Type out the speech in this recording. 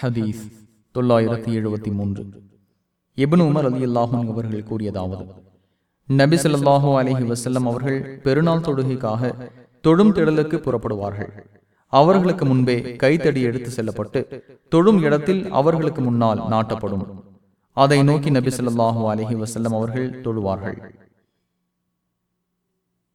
ஹதீஸ் தொள்ளாயிரத்தி எழுபத்தி மூன்று. இபன் உமர் அலி அல்லாஹும் அவர்கள் கூறியதாவது நபி சொல்லாஹு அலஹி வசல்லம் அவர்கள் பெருநாள் தொழுகைக்காக தொழும் திடலுக்கு புறப்படுவார்கள். அவர்களுக்கு முன்பே கைத்தடி எடுத்து செல்லப்பட்டு தொழும் இடத்தில் அவர்களுக்கு முன்னால் நாட்டப்படும். அதை நோக்கி நபி சொல்லாஹு அலஹி வசல்லம் அவர்கள் தொழுவார்கள்.